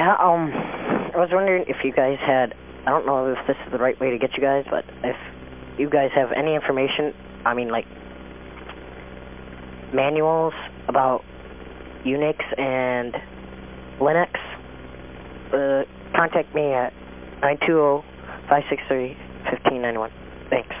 Yeah, um, I was wondering if you guys had, I don't know if this is the right way to get you guys, but if you guys have any information, I mean, like, manuals about Unix and Linux, uh, contact me at 920-563-1591. Thanks.